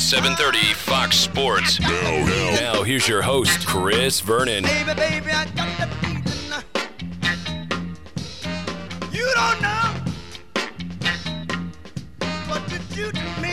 730 Fox Sports. Now, now. now here's your host, Chris Vernon. Baby, baby, I got that feeling. You don't know what you do to me.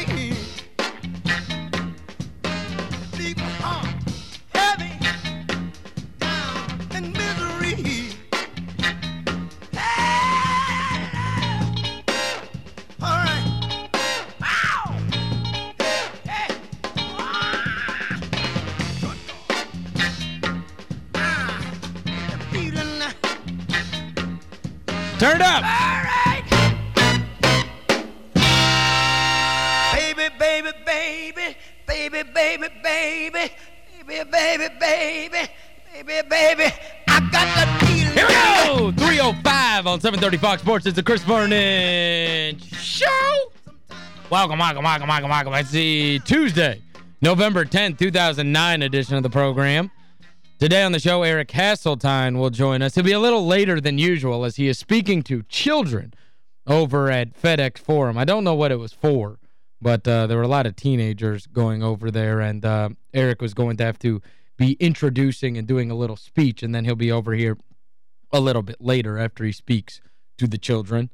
Turn it up. Baby, baby, baby, baby, baby, baby, baby, baby, baby, baby, baby, I got that feeling. Here we go. 305 on 730 Fox Sports. It's the Chris Vernon Show. Welcome, welcome, welcome, welcome, welcome. It's the Tuesday, November 10th, 2009 edition of the program. Today on the show, Eric Hasseltine will join us. He'll be a little later than usual as he is speaking to children over at FedEx Forum. I don't know what it was for, but uh, there were a lot of teenagers going over there, and uh, Eric was going to have to be introducing and doing a little speech, and then he'll be over here a little bit later after he speaks to the children.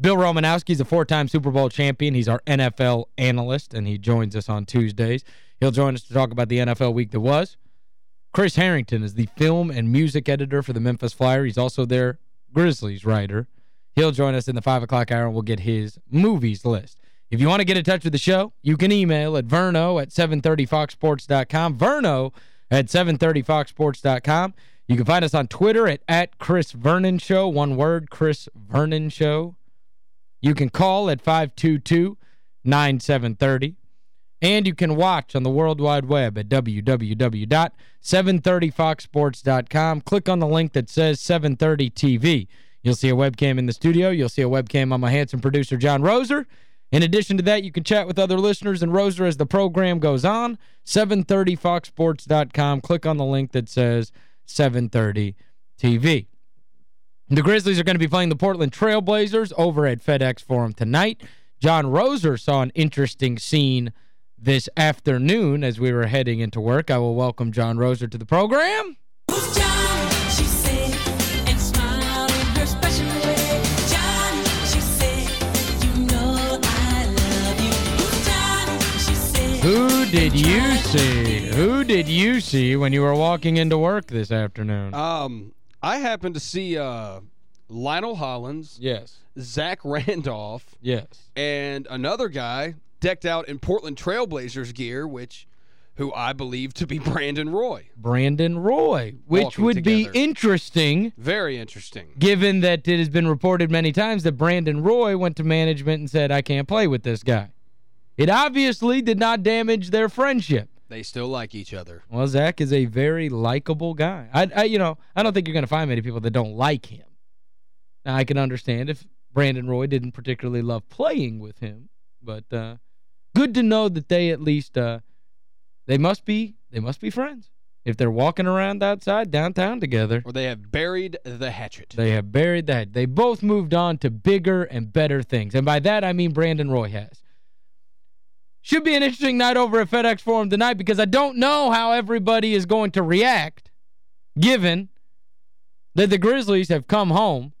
Bill Romanowski is a four-time Super Bowl champion. He's our NFL analyst, and he joins us on Tuesdays. He'll join us to talk about the NFL week that was. Chris Harrington is the film and music editor for the Memphis Flyer. He's also their Grizzlies writer. He'll join us in the 5 o'clock hour, and we'll get his movies list. If you want to get in touch with the show, you can email at verno at 730foxsports.com. Verno at 730foxsports.com. You can find us on Twitter at, at Chris Vernon Show. One word, Chris Vernon Show. You can call at 522-9730. And you can watch on the World Wide Web at www.730foxsports.com. Click on the link that says 730 TV. You'll see a webcam in the studio. You'll see a webcam on my handsome producer, John Roser. In addition to that, you can chat with other listeners and Roser as the program goes on. 730foxsports.com. Click on the link that says 730 TV. The Grizzlies are going to be playing the Portland Trailblazers over at FedEx Forum tonight. John Roser saw an interesting scene this afternoon as we were heading into work. I will welcome John Roser to the program. Who's John? She said, and smiled in her special way. John, she said, you know I love you. Who's John? She said. Who did you see? Who did you see when you were walking into work this afternoon? Um, I happened to see uh, Lionel Hollins, yes. Zach Randolph, Yes. and another guy decked out in Portland Trailblazers gear, which who I believe to be Brandon Roy. Brandon Roy, which Walking would be interesting Very interesting. given that it has been reported many times that Brandon Roy went to management and said, I can't play with this guy. It obviously did not damage their friendship. They still like each other. Well, Zach is a very likable guy. I, I you know, I don't think you're going to find many people that don't like him. Now, I can understand if Brandon Roy didn't particularly love playing with him, but uh, good to know that they at least uh, they must be they must be friends. If they're walking around outside downtown together, Or they have buried the hatchet. they have buried that. They both moved on to bigger and better things. And by that, I mean Brandon Roy has. Should be an interesting night over at FedEx Forum tonight because I don't know how everybody is going to react given that the Grizzlies have come home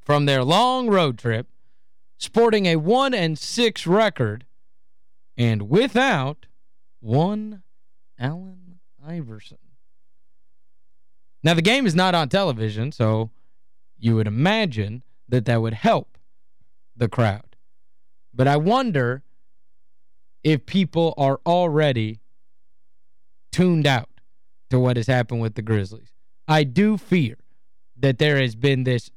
from their long road trip sporting a 1 and 6 record and without one Allen Iverson. Now, the game is not on television, so you would imagine that that would help the crowd. But I wonder if people are already tuned out to what has happened with the Grizzlies. I do fear that there has been this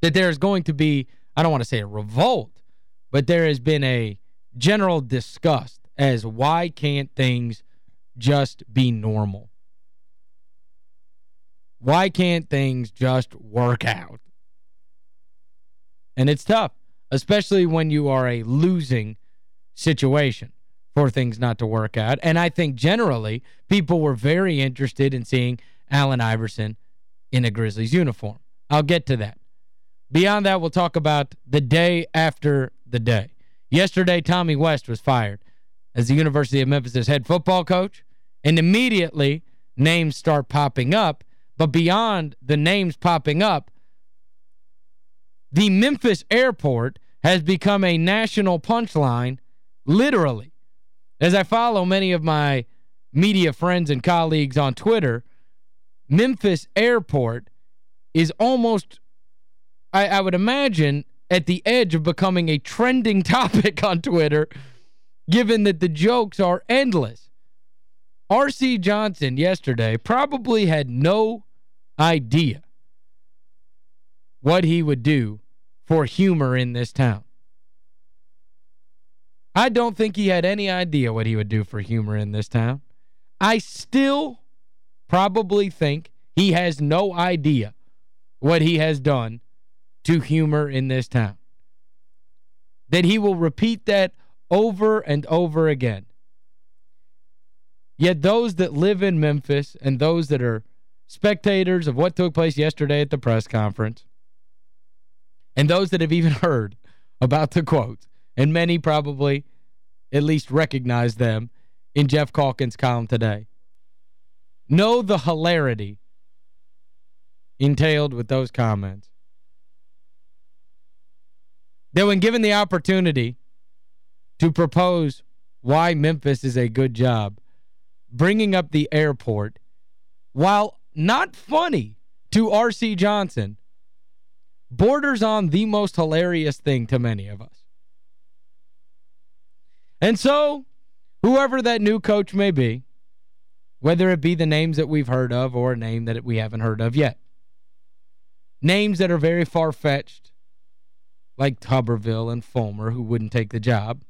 that there is going to be, I don't want to say a revolt, but there has been a general disgust as why can't things just be normal? Why can't things just work out? And it's tough, especially when you are a losing situation for things not to work out. And I think generally people were very interested in seeing Allen Iverson in a Grizzlies uniform. I'll get to that. Beyond that, we'll talk about the day after the day. Yesterday, Tommy West was fired as the University of Memphis' head football coach, and immediately names start popping up. But beyond the names popping up, the Memphis airport has become a national punchline, literally. As I follow many of my media friends and colleagues on Twitter, Memphis airport is almost, I, I would imagine, at the edge of becoming a trending topic on Twitter, given that the jokes are endless. R.C. Johnson yesterday probably had no idea what he would do for humor in this town. I don't think he had any idea what he would do for humor in this town. I still probably think he has no idea what he has done to humor in this town. That he will repeat that over and over again. Yet those that live in Memphis and those that are spectators of what took place yesterday at the press conference and those that have even heard about the quotes, and many probably at least recognize them in Geoff Calkins' column today, know the hilarity entailed with those comments. That when given the opportunity to propose why Memphis is a good job, bringing up the airport, while not funny to R.C. Johnson, borders on the most hilarious thing to many of us. And so, whoever that new coach may be, whether it be the names that we've heard of or a name that we haven't heard of yet, names that are very far-fetched, like Tuberville and Fulmer, who wouldn't take the job,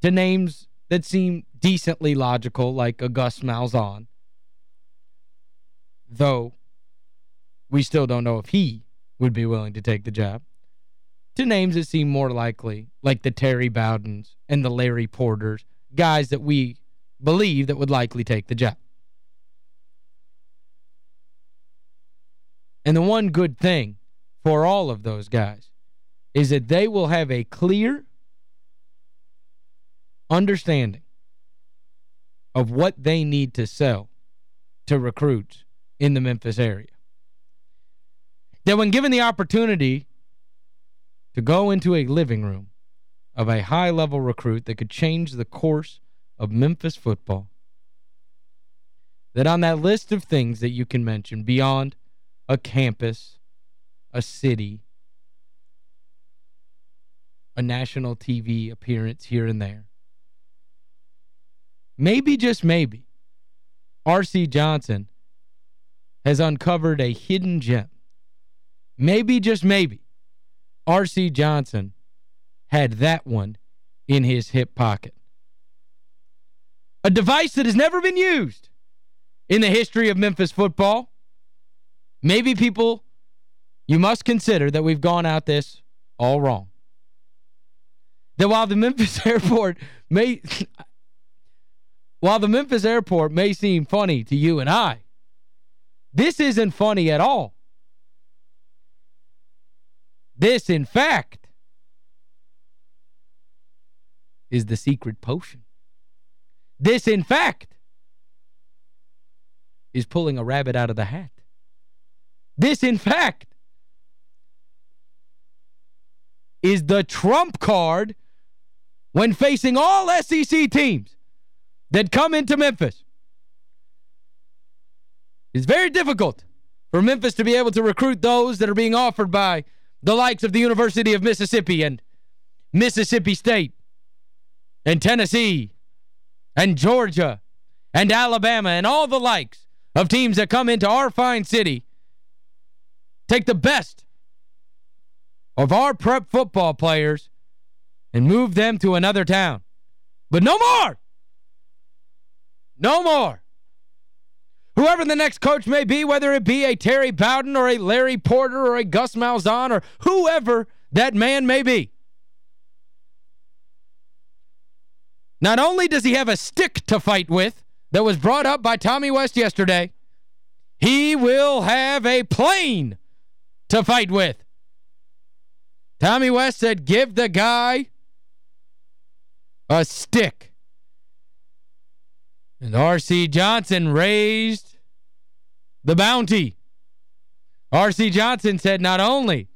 to names that seem decently logical, like a Gus Malzahn, though we still don't know if he would be willing to take the job, to names that seem more likely, like the Terry Bowdens and the Larry Porters, guys that we believe that would likely take the job. And the one good thing for all of those guys is that they will have a clear understanding of what they need to sell to recruits in the Memphis area. That when given the opportunity to go into a living room of a high-level recruit that could change the course of Memphis football, that on that list of things that you can mention beyond a campus, a city, a national TV appearance here and there, maybe, just maybe, R.C. Johnson has uncovered a hidden gem. Maybe, just maybe, R.C. Johnson had that one in his hip pocket. A device that has never been used in the history of Memphis football. Maybe people, you must consider that we've gone out this all wrong. That while the Memphis airport may while the Memphis airport may seem funny to you and I, this isn't funny at all. This, in fact, is the secret potion. This, in fact, is pulling a rabbit out of the hat. This, in fact, is the trump card when facing all SEC teams that come into Memphis. It's very difficult for Memphis to be able to recruit those that are being offered by the likes of the University of Mississippi and Mississippi State and Tennessee and Georgia and Alabama and all the likes of teams that come into our fine city take the best of our prep football players and move them to another town. But no more! No more! Whoever the next coach may be, whether it be a Terry Bowden or a Larry Porter or a Gus Malzahn or whoever that man may be. Not only does he have a stick to fight with that was brought up by Tommy West yesterday, he will have a plane to fight with. Tommy West said, give the guy a stick. And R.C. Johnson raised the bounty. R.C. Johnson said, not only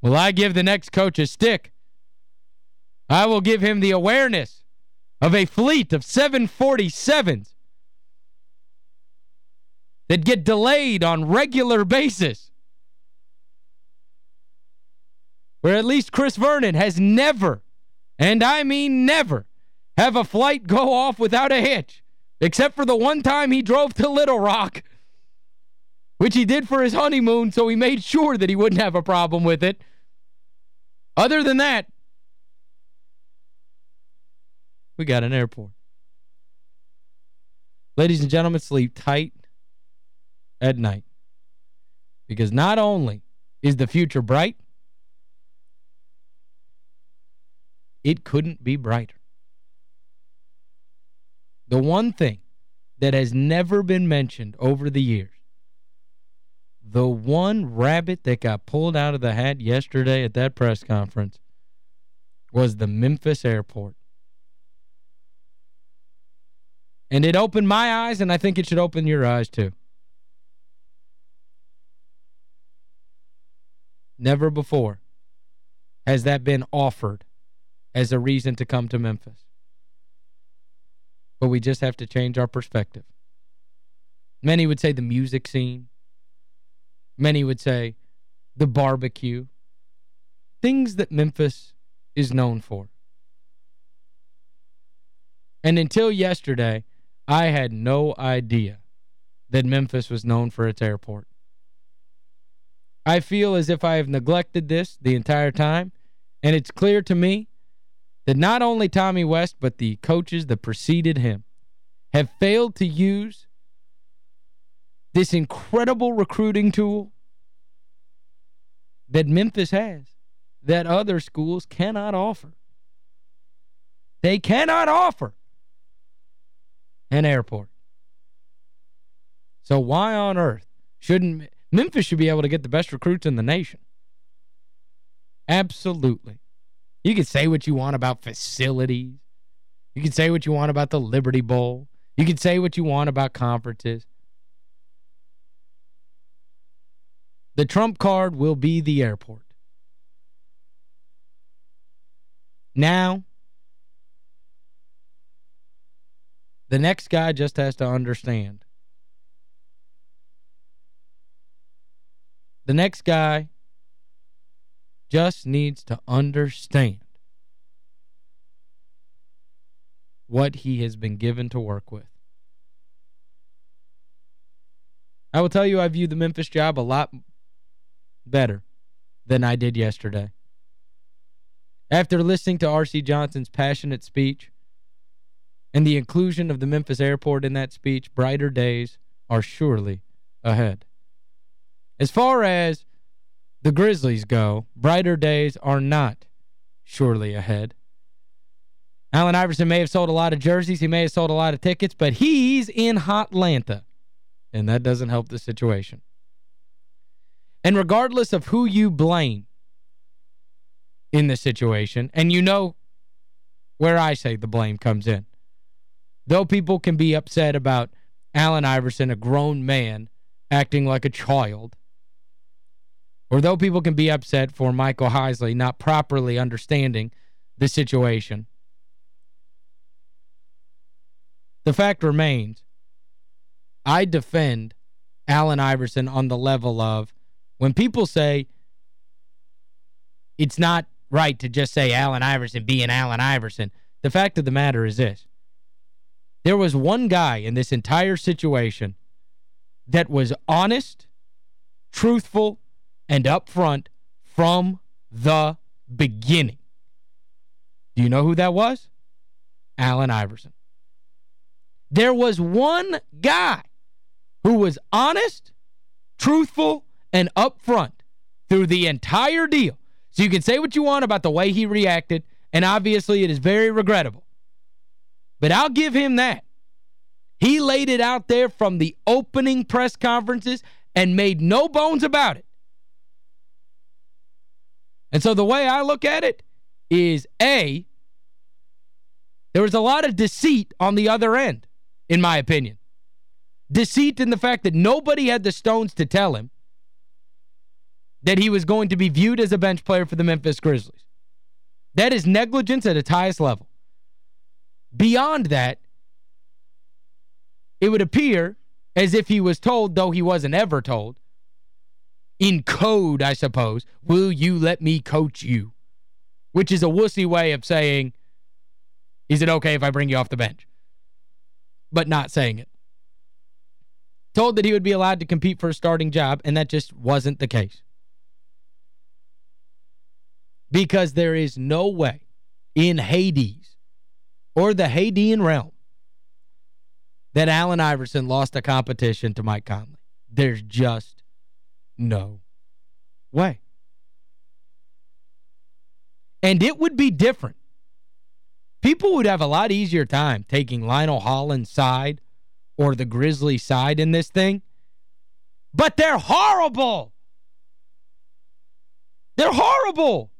will I give the next coach a stick, I will give him the awareness of a fleet of 747s that get delayed on regular basis. Where at least Chris Vernon has never, and I mean never, have a flight go off without a hitch, except for the one time he drove to Little Rock, which he did for his honeymoon, so he made sure that he wouldn't have a problem with it. Other than that, we got an airport. Ladies and gentlemen, sleep tight at night. Because not only is the future bright, it couldn't be brighter. The one thing that has never been mentioned over the years, the one rabbit that got pulled out of the hat yesterday at that press conference was the Memphis airport. And it opened my eyes, and I think it should open your eyes too. Never before has that been offered as a reason to come to Memphis. But we just have to change our perspective. Many would say the music scene. Many would say the barbecue. Things that Memphis is known for. And until yesterday, I had no idea that Memphis was known for its airport. I feel as if I have neglected this the entire time, and it's clear to me that not only Tommy West, but the coaches that preceded him have failed to use this incredible recruiting tool that Memphis has that other schools cannot offer. They cannot offer an airport. So why on earth shouldn't Memphis should be able to get the best recruits in the nation? Absolutely. You can say what you want about facilities. You can say what you want about the Liberty Bowl. You can say what you want about conferences. The trump card will be the airport. Now, the next guy just has to understand. The next guy just needs to understand what he has been given to work with. I will tell you I view the Memphis job a lot better than I did yesterday. After listening to R.C. Johnson's passionate speech and the inclusion of the Memphis airport in that speech, brighter days are surely ahead. As far as the Grizzlies go, brighter days are not surely ahead. Allen Iverson may have sold a lot of jerseys, he may have sold a lot of tickets, but he's in Hotlanta, and that doesn't help the situation. And regardless of who you blame in this situation, and you know where I say the blame comes in, though people can be upset about Allen Iverson, a grown man, acting like a child, or though people can be upset for Michael Heisley not properly understanding the situation, the fact remains, I defend Allen Iverson on the level of when people say it's not right to just say Allen Iverson being Allen Iverson, the fact of the matter is this. There was one guy in this entire situation that was honest, truthful, and upfront from the beginning. Do you know who that was? Allen Iverson. There was one guy who was honest, truthful, and upfront through the entire deal. So you can say what you want about the way he reacted, and obviously it is very regrettable. But I'll give him that. He laid it out there from the opening press conferences and made no bones about it. And so the way I look at it is, A, There was a lot of deceit on the other end, in my opinion. Deceit in the fact that nobody had the stones to tell him that he was going to be viewed as a bench player for the Memphis Grizzlies. That is negligence at its highest level. Beyond that, it would appear as if he was told, though he wasn't ever told, in code, I suppose, will you let me coach you? Which is a wussy way of saying, is it okay if I bring you off the bench? But not saying it. Told that he would be allowed to compete for a starting job, and that just wasn't the case. Because there is no way in Hades or the Hadean realm that Allen Iverson lost a competition to Mike Conley. There's just no way. And it would be different. People would have a lot easier time taking Lionel Hollins' side or the Grizzly side in this thing. But they're horrible. They're horrible.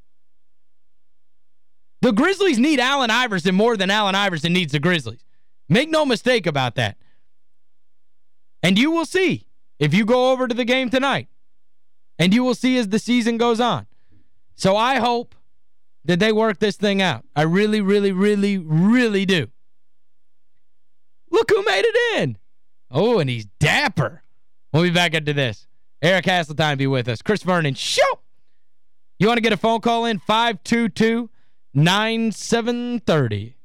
The Grizzlies need Allen Iverson more than Allen Iverson needs the Grizzlies. Make no mistake about that. And you will see if you go over to the game tonight. And you will see as the season goes on. So I hope that they work this thing out. I really, really, really, really do. Look who made it in. Oh, and he's dapper. We'll be back into this. Eric Hasseltine be with us. Chris Vernon, show! You want to get a phone call in? 522 9730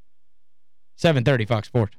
730 Fox Sports.